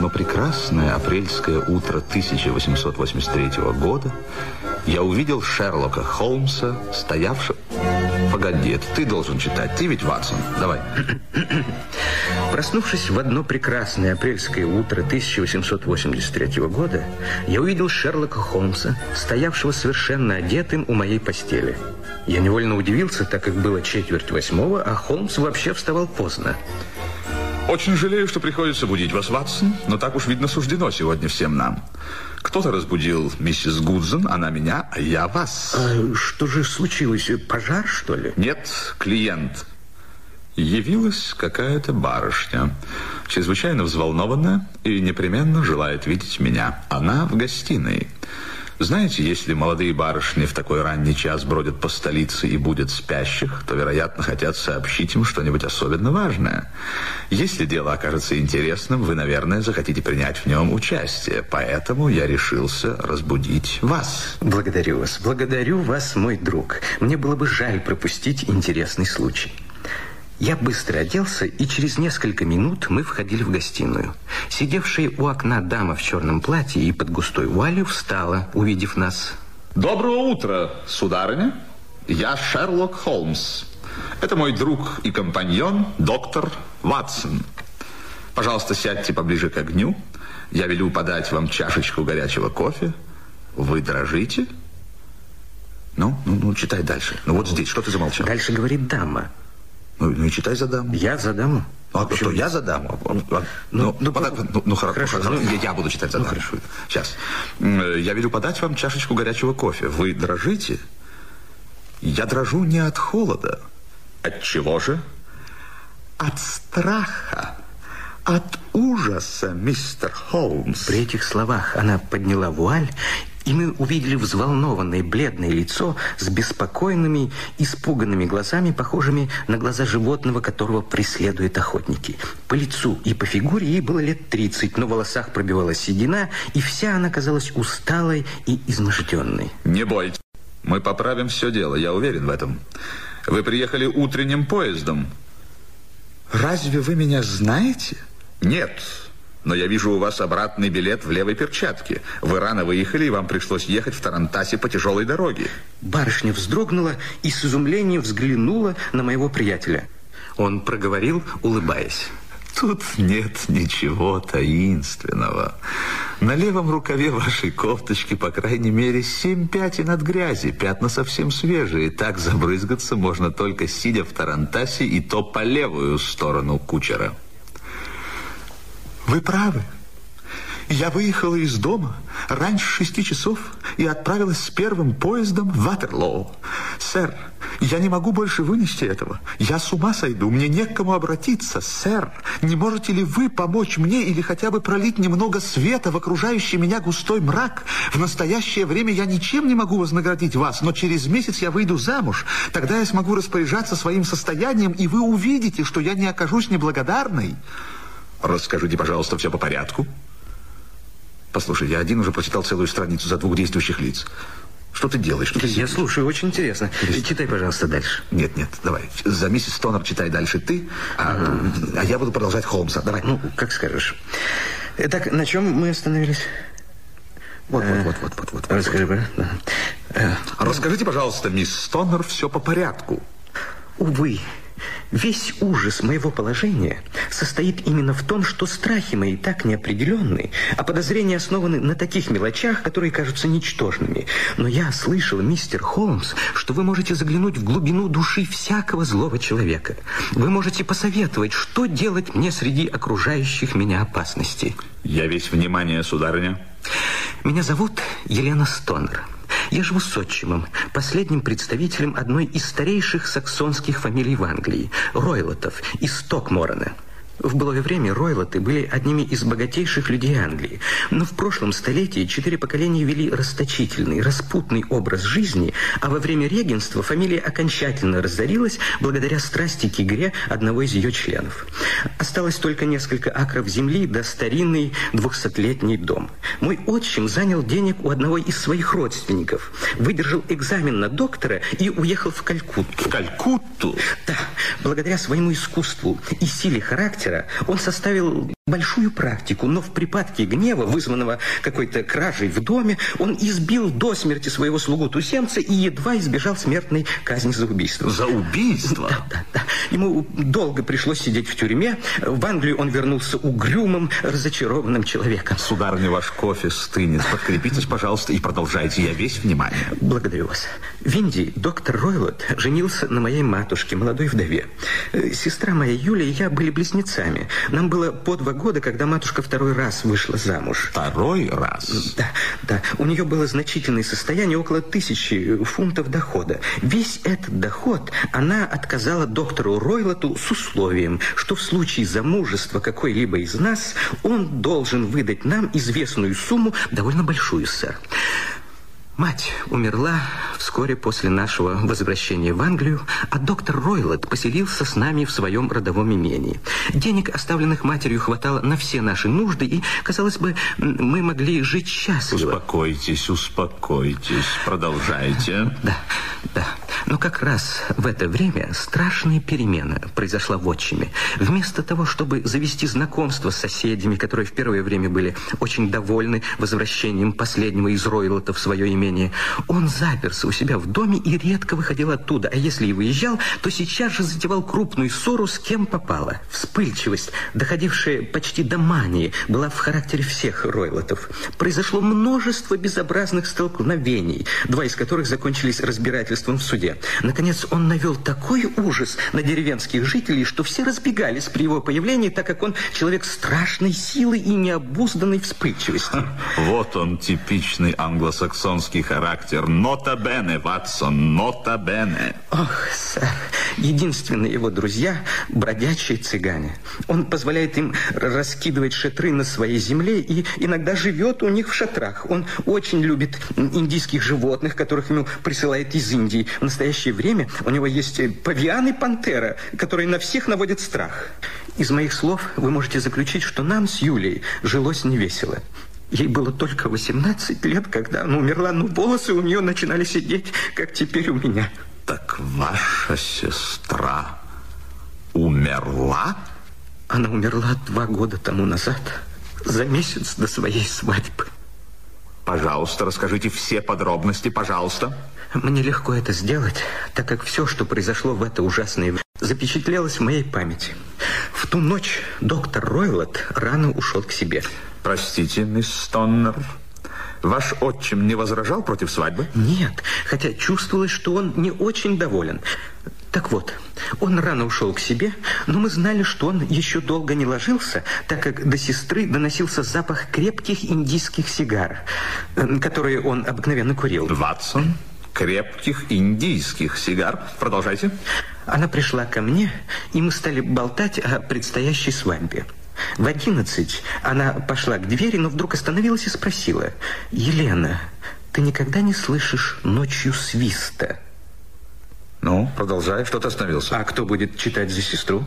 Одно прекрасное апрельское утро 1883 года, я увидел Шерлока Холмса, стоявшего... Погоди, это ты должен читать. Ты ведь Ватсон. Давай. Проснувшись в одно прекрасное апрельское утро 1883 года, я увидел Шерлока Холмса, стоявшего совершенно одетым у моей постели. Я невольно удивился, так как было четверть восьмого, а Холмс вообще вставал поздно. Очень жалею, что приходится будить вас, Ватсон, но так уж, видно, суждено сегодня всем нам. Кто-то разбудил миссис Гудзен, она меня, а я вас. А что же случилось? Пожар, что ли? Нет, клиент. Явилась какая-то барышня, чрезвычайно взволнованная и непременно желает видеть меня. Она в гостиной. Знаете, если молодые барышни в такой ранний час бродят по столице и будут спящих, то, вероятно, хотят сообщить им что-нибудь особенно важное. Если дело окажется интересным, вы, наверное, захотите принять в нем участие. Поэтому я решился разбудить вас. Благодарю вас. Благодарю вас, мой друг. Мне было бы жаль пропустить интересный случай. Я быстро оделся, и через несколько минут мы входили в гостиную. Сидевшая у окна дама в черном платье и под густой вуалью встала, увидев нас. Доброе утро, сударыня. Я Шерлок Холмс. Это мой друг и компаньон, доктор Ватсон. Пожалуйста, сядьте поближе к огню. Я велю подать вам чашечку горячего кофе. Вы дрожите? Ну, ну, ну, читай дальше. Ну, вот здесь, что ты замолчал? Дальше говорит дама. Ну, ну и читай за даму. Я за даму? А что, я за даму? Ну, ну, ну, ну, ну, ну хорошо, хорошо, хорошо. Я, я буду читать за ну. Хорошо. Сейчас. Я велю подать вам чашечку горячего кофе. Вы дрожите? Я дрожу не от холода. От чего же? От страха. От ужаса, мистер Холмс. При этих словах она подняла вуаль и мы увидели взволнованное бледное лицо с беспокойными, испуганными глазами, похожими на глаза животного, которого преследуют охотники. По лицу и по фигуре ей было лет 30, но в волосах пробивалась седина, и вся она казалась усталой и изможденной. Не бойтесь, мы поправим все дело, я уверен в этом. Вы приехали утренним поездом. Разве вы меня знаете? Нет, но я вижу у вас обратный билет в левой перчатке. Вы рано выехали, и вам пришлось ехать в Тарантасе по тяжелой дороге. Барышня вздрогнула и с изумлением взглянула на моего приятеля. Он проговорил, улыбаясь. Тут нет ничего таинственного. На левом рукаве вашей кофточки, по крайней мере, семь пятен от грязи. Пятна совсем свежие. Так забрызгаться можно только сидя в Тарантасе, и то по левую сторону кучера. Вы правы. Я выехала из дома раньше шести часов и отправилась с первым поездом в Ватерлоу. Сэр, я не могу больше вынести этого. Я с ума сойду, мне не к кому обратиться. Сэр, не можете ли вы помочь мне или хотя бы пролить немного света в окружающий меня густой мрак? В настоящее время я ничем не могу вознаградить вас, но через месяц я выйду замуж. Тогда я смогу распоряжаться своим состоянием, и вы увидите, что я не окажусь неблагодарной. Расскажите, пожалуйста, все по порядку. Послушай, я один уже прочитал целую страницу за двух действующих лиц. Что ты делаешь? Что ты я сидишь? слушаю, очень интересно. Есть... Читай, пожалуйста, дальше. Нет, нет, давай. За миссис Тонер читай дальше ты, а, а я буду продолжать Холмса. Давай. Ну, как скажешь. Итак, на чем мы остановились? Вот, вот, вот, вот, вот, вот. Расскажи, вот. Да. Расскажите, пожалуйста, мисс Тонер, все по порядку. Увы, Весь ужас моего положения состоит именно в том, что страхи мои так неопределенны, а подозрения основаны на таких мелочах, которые кажутся ничтожными. Но я слышал, мистер Холмс, что вы можете заглянуть в глубину души всякого злого человека. Вы можете посоветовать, что делать мне среди окружающих меня опасностей. Я весь внимание, сударыня. Меня зовут Елена Стонер. Я живу с отчимом, последним представителем одной из старейших саксонских фамилий в Англии, Ройлотов из Стокморона. В былое время Ройлоты были одними из богатейших людей Англии, но в прошлом столетии четыре поколения вели расточительный, распутный образ жизни, а во время регенства фамилия окончательно разорилась благодаря страсти к игре одного из ее членов. Осталось только несколько акров земли да старинный двухсотлетний дом. Мой отчим занял денег у одного из своих родственников, выдержал экзамен на доктора и уехал в Калькутту. В Калькутту? Да, благодаря своему искусству и силе характера он составил большую практику, но в припадке гнева, вызванного какой-то кражей в доме, он избил до смерти своего слугу-туземца и едва избежал смертной казни за убийство. За убийство? Да, да, да. Ему долго пришлось сидеть в тюрьме. В Англию он вернулся угрюмым, разочарованным человеком. Сударыня, ваш кофе стынет. Подкрепитесь, пожалуйста, и продолжайте. Я весь внимание. Благодарю вас. В Индии доктор Ройлот женился на моей матушке, молодой вдове. Э, сестра моя Юлия и я были близнецами. Нам было по два года, когда матушка второй раз вышла замуж. Второй раз? Да, да. У нее было значительное состояние, около тысячи фунтов дохода. Весь этот доход она отказала доктору Ройлоту с условием, что в случае замужества какой-либо из нас он должен выдать нам известную сумму, довольно большую, сэр. Мать умерла вскоре после нашего возвращения в Англию, а доктор Ройлот поселился с нами в своем родовом имении. Денег, оставленных матерью, хватало на все наши нужды, и, казалось бы, мы могли жить счастливо. Успокойтесь, успокойтесь. Продолжайте. Да, да. Но как раз в это время страшная перемена произошла в отчиме. Вместо того, чтобы завести знакомство с соседями, которые в первое время были очень довольны возвращением последнего из Ройлота в свое имение, он заперся у себя в доме и редко выходил оттуда. А если и выезжал, то сейчас же затевал крупную ссору с кем попало. Вспыльчивость, доходившая почти до мании, была в характере всех Ройлотов. Произошло множество безобразных столкновений, два из которых закончились разбирательством в суде. Наконец, он навел такой ужас на деревенских жителей, что все разбегались при его появлении, так как он человек страшной силы и необузданной вспыльчивости. Вот он, типичный англосаксонский характер. Нота бене, Ватсон, нота бене. Ох, сэр, единственные его друзья – бродячие цыгане. Он позволяет им раскидывать шатры на своей земле и иногда живет у них в шатрах. Он очень любит индийских животных, которых ему присылает из Индии. В настоящее время у него есть павиан и пантера, которые на всех наводят страх. Из моих слов вы можете заключить, что нам с Юлей жилось невесело. Ей было только 18 лет, когда она умерла, но волосы у нее начинали сидеть, как теперь у меня. Так ваша сестра умерла? Она умерла два года тому назад, за месяц до своей свадьбы. Пожалуйста, расскажите все подробности, пожалуйста. Мне легко это сделать, так как все, что произошло в это ужасное время, запечатлелось в моей памяти. В ту ночь доктор Ройлот рано ушел к себе. Простите, мисс Стоннер, ваш отчим не возражал против свадьбы? Нет, хотя чувствовалось, что он не очень доволен. Так вот, он рано ушел к себе, но мы знали, что он еще долго не ложился, так как до сестры доносился запах крепких индийских сигар, э, которые он обыкновенно курил. Ватсон, крепких индийских сигар. Продолжайте. Она пришла ко мне, и мы стали болтать о предстоящей свадьбе. В одиннадцать она пошла к двери, но вдруг остановилась и спросила, «Елена, ты никогда не слышишь ночью свиста?» Ну, продолжай, что ты остановился? А кто будет читать за сестру?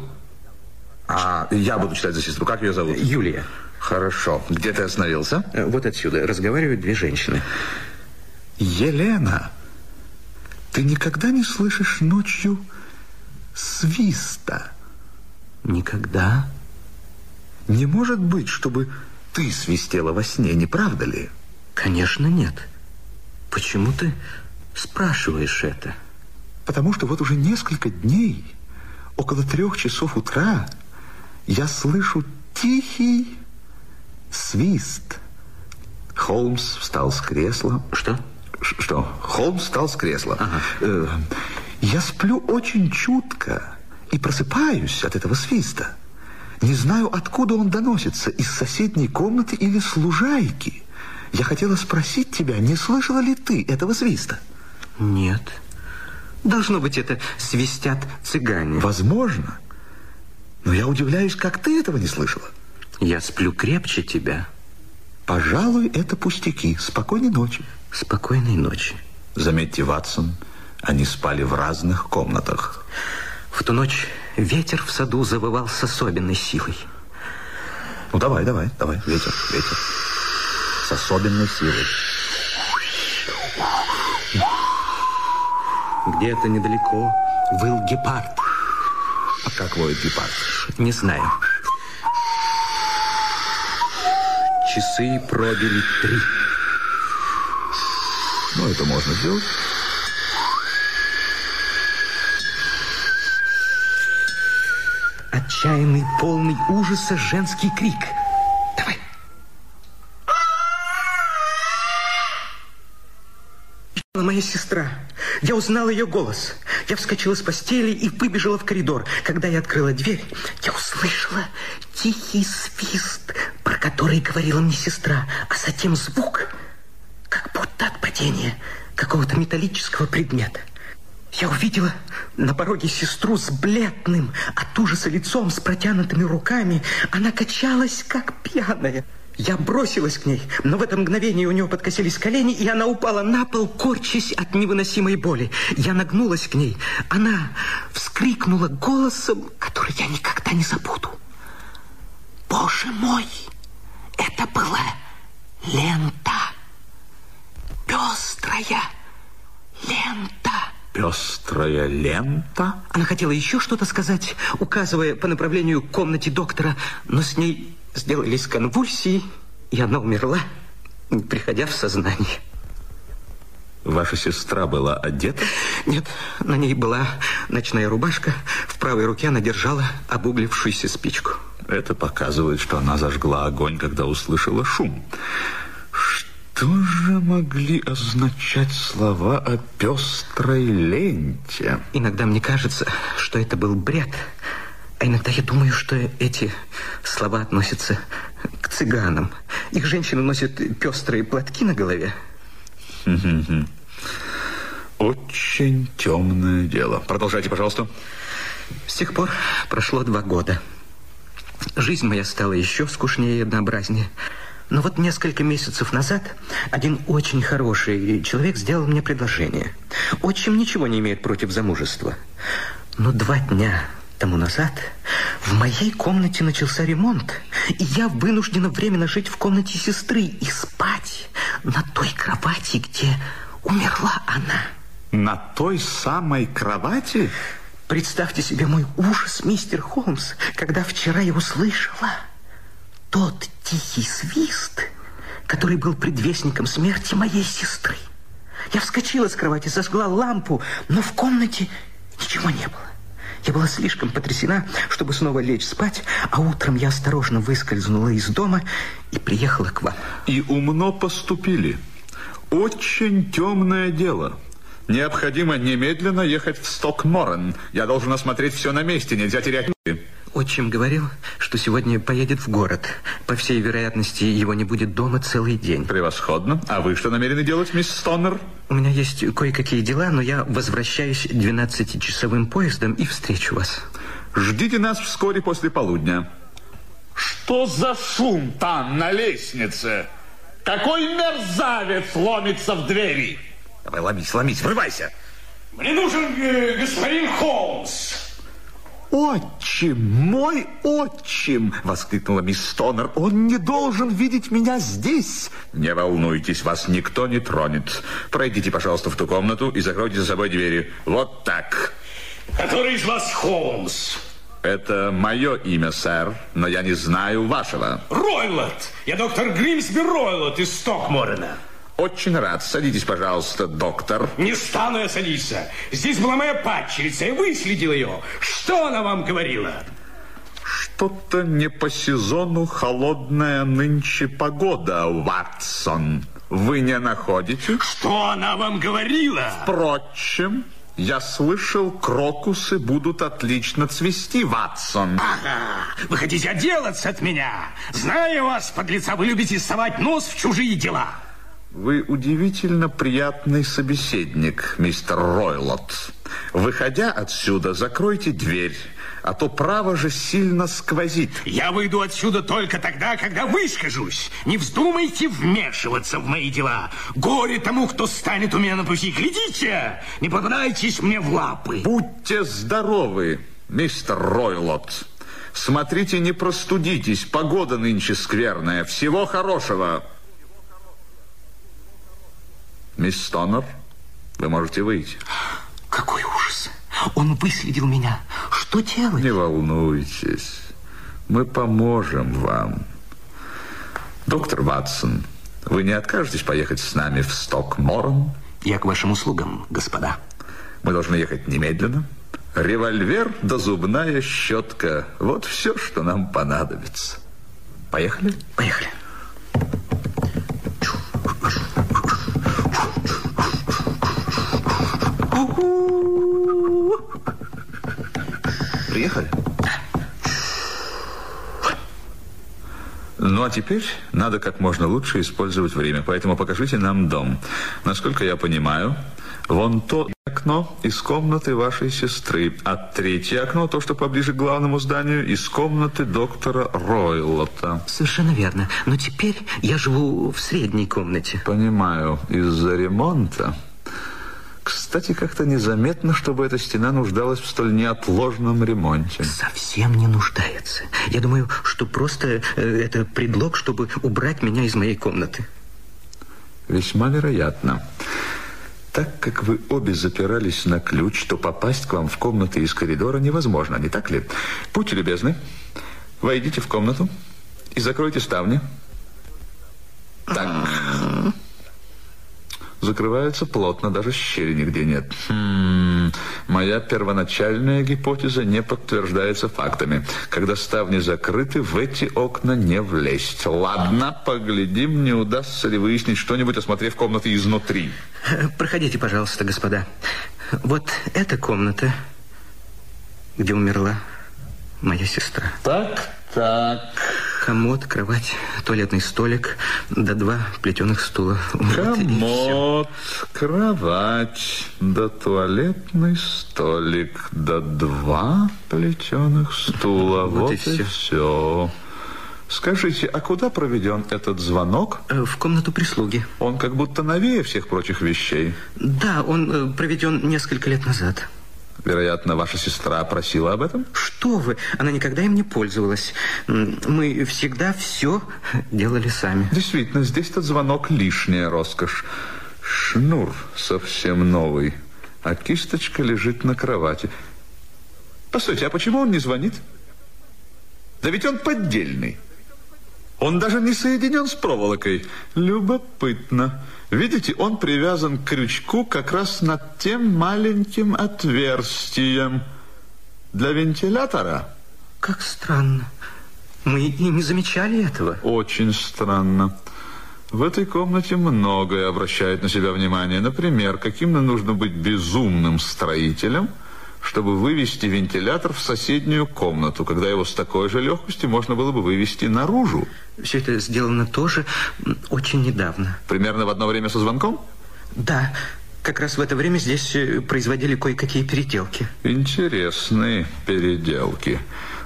А я буду читать за сестру. Как ее зовут? Юлия. Хорошо. Где ты остановился? Э, Вот отсюда. Разговаривают две женщины. Елена, ты никогда не слышишь ночью свиста? Никогда. Не может быть, чтобы ты свистела во сне, не правда ли? Конечно, нет. Почему ты спрашиваешь это? Потому что вот уже несколько дней, около трех часов утра, я слышу тихий свист. Холмс встал с кресла. Что? Что? Холмс встал с кресла. Э, я сплю очень чутко и просыпаюсь от этого свиста. Не знаю, откуда он доносится, из соседней комнаты или с лужайки. Я хотела спросить тебя, не слышала ли ты этого свиста? Нет. Должно быть, это свистят цыгане. Возможно. Но я удивляюсь, как ты этого не слышала. Я сплю крепче тебя. Пожалуй, это пустяки. Спокойной ночи. Спокойной ночи. Заметьте, Ватсон, они спали в разных комнатах. В ту ночь ветер в саду завывал с особенной силой. Ну, давай, давай, давай, ветер, ветер. С особенной силой. Где-то недалеко выл гепард. А как воет гепард? Не знаю. Часы пробили три. Ну, это можно сделать. Отчаянный, полный ужаса женский крик. Давай. Моя сестра. Я узнала ее голос. Я вскочила с постели и выбежала в коридор. Когда я открыла дверь, я услышала тихий свист, про который говорила мне сестра, а затем звук, падения какого-то металлического предмета. Я увидела на пороге сестру с бледным от ужаса лицом, с протянутыми руками. Она качалась, как пьяная. Я бросилась к ней, но в это мгновение у нее подкосились колени, и она упала на пол, корчась от невыносимой боли. Я нагнулась к ней. Она вскрикнула голосом, который я никогда не забуду. Боже мой, это была лента. Пестрая лента. Пестрая лента? Она хотела еще что-то сказать, указывая по направлению к комнате доктора, но с ней сделались конвульсии, и она умерла, приходя в сознание. Ваша сестра была одета? Нет, на ней была ночная рубашка. В правой руке она держала обуглившуюся спичку. Это показывает, что она зажгла огонь, когда услышала шум. Что же могли означать слова о пестрой ленте? Иногда мне кажется, что это был бред. А иногда я думаю, что эти слова относятся к цыганам. Их женщины носят пестрые платки на голове. Очень темное дело. Продолжайте, пожалуйста. С тех пор прошло два года. Жизнь моя стала еще скучнее и однообразнее. Но вот несколько месяцев назад один очень хороший человек сделал мне предложение. Отчим ничего не имеет против замужества. Но два дня тому назад в моей комнате начался ремонт, и я вынуждена временно жить в комнате сестры и спать на той кровати, где умерла она. На той самой кровати? Представьте себе мой ужас, мистер Холмс, когда вчера я услышала тот тихий свист, который был предвестником смерти моей сестры. Я вскочила с кровати, зажгла лампу, но в комнате ничего не было. Я была слишком потрясена, чтобы снова лечь спать, а утром я осторожно выскользнула из дома и приехала к вам. И умно поступили. Очень темное дело. Необходимо немедленно ехать в Стокморен. Я должен осмотреть все на месте, нельзя терять Отчим говорил, что сегодня поедет в город. По всей вероятности, его не будет дома целый день. Превосходно. А вы что намерены делать, мисс Стоннер? У меня есть кое-какие дела, но я возвращаюсь 12-часовым поездом и встречу вас. Ждите нас вскоре после полудня. Что за шум там, на лестнице? Какой мерзавец ломится в двери? Давай, ломись, ломись, врывайся. Мне нужен э, господин Холмс. «Отчим, мой отчим!» — воскликнула мисс Стонер. «Он не должен видеть меня здесь!» «Не волнуйтесь, вас никто не тронет. Пройдите, пожалуйста, в ту комнату и закройте за собой двери. Вот так!» «Который из вас Холмс?» Это мое имя, сэр, но я не знаю вашего. Ройлот! Я доктор Гримсби Ройлот из Стокморена. Очень рад. Садитесь, пожалуйста, доктор. Не стану я садиться. Здесь была моя падчерица, я выследил ее. Что она вам говорила? Что-то не по сезону холодная нынче погода, Ватсон. Вы не находите? Что она вам говорила? Впрочем, я слышал, крокусы будут отлично цвести, Ватсон. Ага, вы хотите отделаться от меня? Знаю вас, подлеца, вы любите совать нос в чужие дела. Вы удивительно приятный собеседник, мистер Ройлот. Выходя отсюда, закройте дверь, а то право же сильно сквозит. Я выйду отсюда только тогда, когда выскажусь. Не вздумайте вмешиваться в мои дела. Горе тому, кто станет у меня на пути. Глядите, не попадайтесь мне в лапы. Будьте здоровы, мистер Ройлот. Смотрите, не простудитесь. Погода нынче скверная. Всего хорошего. Мисс Стонер, вы можете выйти. Какой ужас! Он выследил меня. Что делать? Не волнуйтесь. Мы поможем вам. Доктор Ватсон, вы не откажетесь поехать с нами в Стокморн? Я к вашим услугам, господа. Мы должны ехать немедленно. Револьвер да зубная щетка. Вот все, что нам понадобится. Поехали? Поехали. Ну, а теперь надо как можно лучше использовать время, поэтому покажите нам дом. Насколько я понимаю, вон то окно из комнаты вашей сестры, а третье окно, то, что поближе к главному зданию, из комнаты доктора Ройлота. Совершенно верно. Но теперь я живу в средней комнате. Понимаю, из-за ремонта. Кстати, как-то незаметно, чтобы эта стена нуждалась в столь неотложном ремонте. Совсем не нуждается. Я думаю, что просто э, это предлог, чтобы убрать меня из моей комнаты. Весьма вероятно. Так как вы обе запирались на ключ, то попасть к вам в комнаты из коридора невозможно, не так ли? Будьте любезны, войдите в комнату и закройте ставни. Так закрываются плотно, даже щели нигде нет. Хм, моя первоначальная гипотеза не подтверждается фактами. Когда ставни закрыты, в эти окна не влезть. Ладно, поглядим, не удастся ли выяснить что-нибудь, осмотрев комнаты изнутри. Проходите, пожалуйста, господа. Вот эта комната, где умерла моя сестра. Так, так. Комод, кровать, туалетный столик, да два плетеных стула. Комод, кровать, да туалетный столик, да два плетеных стула. Вот, вот и, все. и все. Скажите, а куда проведен этот звонок? Э, в комнату прислуги. Он как будто новее всех прочих вещей. Да, он э, проведен несколько лет назад. Вероятно, ваша сестра просила об этом? Что вы? Она никогда им не пользовалась. Мы всегда все делали сами. Действительно, здесь этот звонок лишняя роскошь. Шнур совсем новый, а кисточка лежит на кровати. Постойте, а почему он не звонит? Да ведь он поддельный. Он даже не соединен с проволокой. Любопытно. Видите, он привязан к крючку как раз над тем маленьким отверстием для вентилятора. Как странно. Мы и не замечали этого. Очень странно. В этой комнате многое обращает на себя внимание. Например, каким нужно быть безумным строителем – чтобы вывести вентилятор в соседнюю комнату, когда его с такой же легкостью можно было бы вывести наружу. Все это сделано тоже очень недавно. Примерно в одно время со звонком? Да, как раз в это время здесь э, производили кое-какие переделки. Интересные переделки.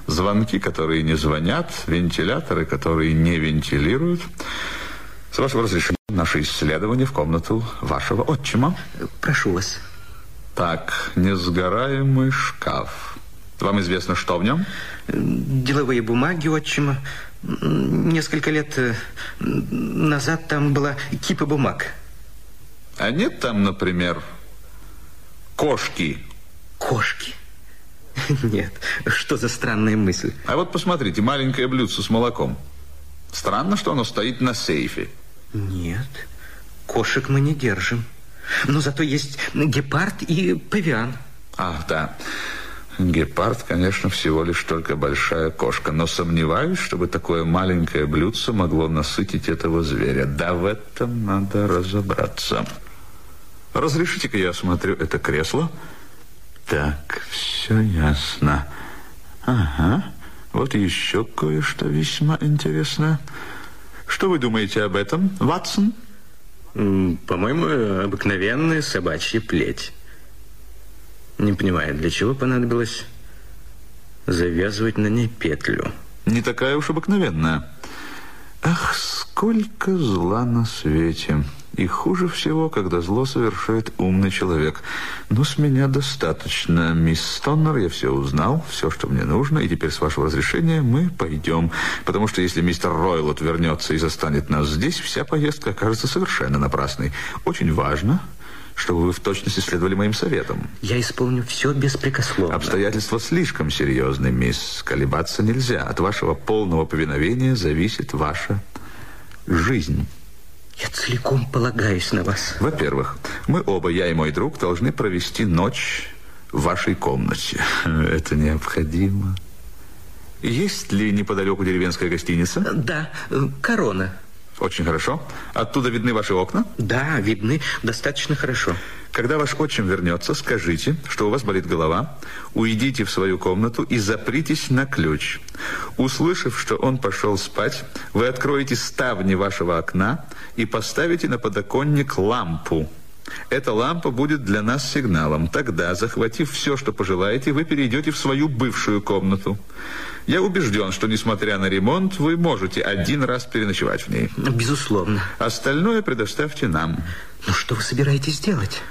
Звонки, которые не звонят, вентиляторы, которые не вентилируют. С вашего разрешения, наше исследование в комнату вашего отчима. Прошу вас. Так, несгораемый шкаф. Вам известно, что в нем? Деловые бумаги отчима. Несколько лет э, назад там была кипа бумаг. А нет там, например, кошки? Кошки? Нет, что за странная мысль? А вот посмотрите, маленькое блюдце с молоком. Странно, что оно стоит на сейфе. Нет, кошек мы не держим. Но зато есть гепард и павиан. Ах, да. Гепард, конечно, всего лишь только большая кошка, но сомневаюсь, чтобы такое маленькое блюдце могло насытить этого зверя. Да, в этом надо разобраться. Разрешите-ка я осмотрю это кресло? Так, все ясно. Ага, вот еще кое-что весьма интересное. Что вы думаете об этом, Ватсон? По-моему, обыкновенная собачья плеть. Не понимаю, для чего понадобилось завязывать на ней петлю. Не такая уж обыкновенная. Ах, сколько зла на свете. И хуже всего, когда зло совершает умный человек. Ну, с меня достаточно, мисс Стоннер, я все узнал, все, что мне нужно, и теперь, с вашего разрешения, мы пойдем. Потому что если мистер Ройлот вернется и застанет нас здесь, вся поездка окажется совершенно напрасной. Очень важно, чтобы вы в точности следовали моим советам. Я исполню все беспрекословно. Обстоятельства слишком серьезны, мисс. Колебаться нельзя. От вашего полного повиновения зависит ваша жизнь. Я целиком полагаюсь на вас. Во-первых, мы оба, я и мой друг, должны провести ночь в вашей комнате. Это необходимо. Есть ли неподалеку деревенская гостиница? Да, э, корона. Очень хорошо. Оттуда видны ваши окна? Да, видны достаточно хорошо. Когда ваш отчим вернется, скажите, что у вас болит голова, уйдите в свою комнату и запритесь на ключ. Услышав, что он пошел спать, вы откроете ставни вашего окна и поставите на подоконник лампу. Эта лампа будет для нас сигналом. Тогда, захватив все, что пожелаете, вы перейдете в свою бывшую комнату. Я убежден, что, несмотря на ремонт, вы можете один раз переночевать в ней. Безусловно. Остальное предоставьте нам. Ну, что вы собираетесь делать?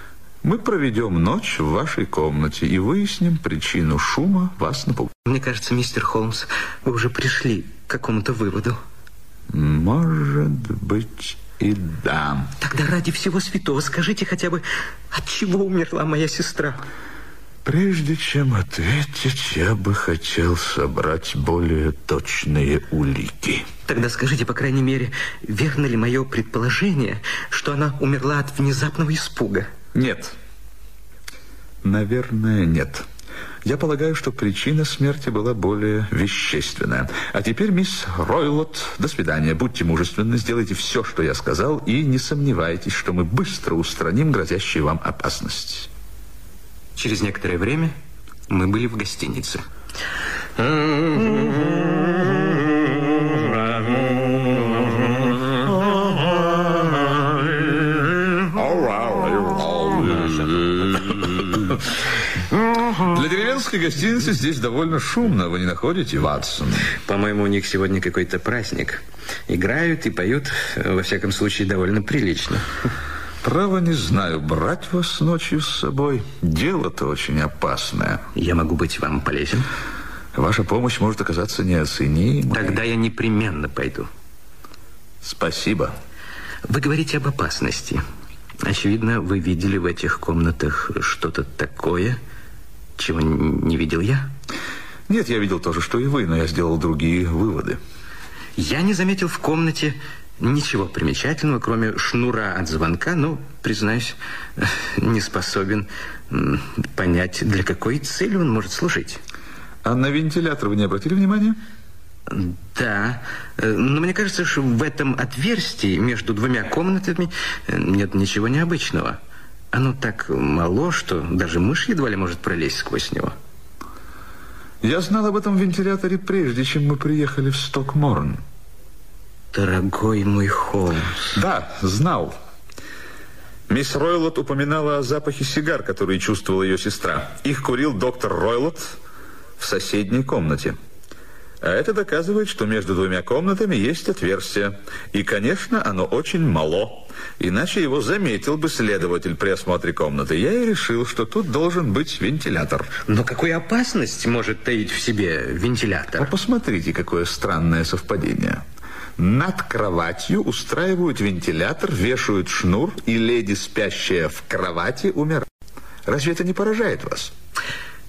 Мы проведем ночь в вашей комнате и выясним причину шума вас напугать. Мне кажется, мистер Холмс, вы уже пришли к какому-то выводу. Может быть и да. Тогда ради всего святого скажите хотя бы, от чего умерла моя сестра? Прежде чем ответить, я бы хотел собрать более точные улики. Тогда скажите, по крайней мере, верно ли мое предположение, что она умерла от внезапного испуга? Нет. Наверное, нет. Я полагаю, что причина смерти была более вещественная. А теперь, мисс Ройлот, до свидания. Будьте мужественны, сделайте все, что я сказал, и не сомневайтесь, что мы быстро устраним грозящую вам опасность. Через некоторое время мы были в гостинице. Для деревенской гостиницы здесь довольно шумно, вы не находите, Ватсон? По-моему, у них сегодня какой-то праздник. Играют и поют, во всяком случае, довольно прилично. Право не знаю, брать вас ночью с собой. Дело-то очень опасное. Я могу быть вам полезен? Ваша помощь может оказаться неоценимой. Тогда я непременно пойду. Спасибо. Вы говорите об опасности. Очевидно, вы видели в этих комнатах что-то такое, чего не видел я? Нет, я видел то же, что и вы, но я сделал другие выводы. Я не заметил в комнате ничего примечательного, кроме шнура от звонка, но, признаюсь, не способен понять, для какой цели он может служить. А на вентилятор вы не обратили внимания? Да, но мне кажется, что в этом отверстии между двумя комнатами нет ничего необычного. Оно так мало, что даже мышь едва ли может пролезть сквозь него. Я знал об этом вентиляторе прежде, чем мы приехали в Стокморн. Дорогой мой Холмс. Да, знал. Мисс Ройлот упоминала о запахе сигар, который чувствовала ее сестра. Их курил доктор Ройлот в соседней комнате. А это доказывает, что между двумя комнатами есть отверстие. И, конечно, оно очень мало. Иначе его заметил бы следователь при осмотре комнаты. Я и решил, что тут должен быть вентилятор. Но какую опасность может таить в себе вентилятор? А посмотрите, какое странное совпадение. Над кроватью устраивают вентилятор, вешают шнур, и леди, спящая в кровати, умирает. Разве это не поражает вас?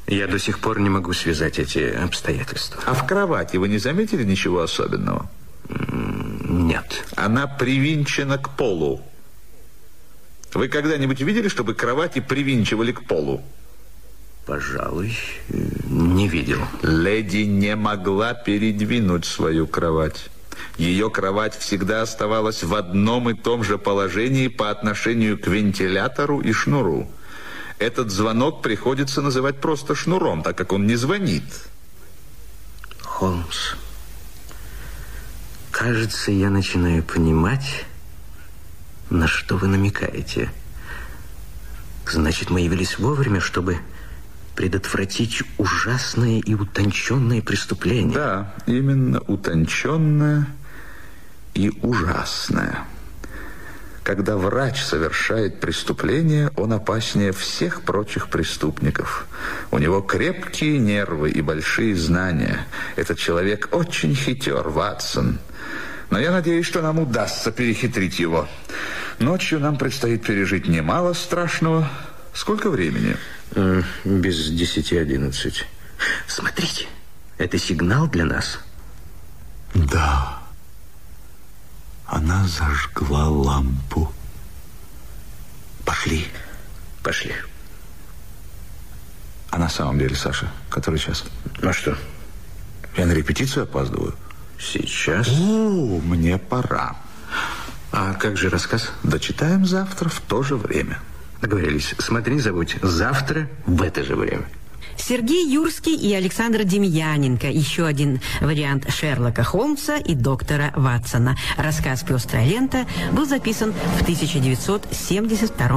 Я до сих пор не могу связать эти обстоятельства. А в кровати вы не заметили ничего особенного? Нет. Она привинчена к полу. Вы когда-нибудь видели, чтобы кровати привинчивали к полу? Пожалуй, не видел. Леди не могла передвинуть свою кровать. Ее кровать всегда оставалась в одном и том же положении по отношению к вентилятору и шнуру. Этот звонок приходится называть просто шнуром, так как он не звонит. Холмс, кажется, я начинаю понимать, на что вы намекаете. Значит, мы явились вовремя, чтобы предотвратить ужасное и утонченное преступление. Да, именно утонченное и ужасное. Когда врач совершает преступление, он опаснее всех прочих преступников. У него крепкие нервы и большие знания. Этот человек очень хитер, Ватсон. Но я надеюсь, что нам удастся перехитрить его. Ночью нам предстоит пережить немало страшного. Сколько времени? Э, без десяти одиннадцать. Смотрите, это сигнал для нас. Да. Она зажгла лампу. Пошли. Пошли. А на самом деле, Саша, который час? Ну что? Я на репетицию опаздываю. Сейчас? О, мне пора. А как же рассказ? Дочитаем завтра в то же время. Договорились. Смотри, не забудь. Завтра в это же время. Сергей Юрский и Александр Демьяненко. Еще один вариант Шерлока Холмса и доктора Ватсона. Рассказ «Пестрая лента» был записан в 1972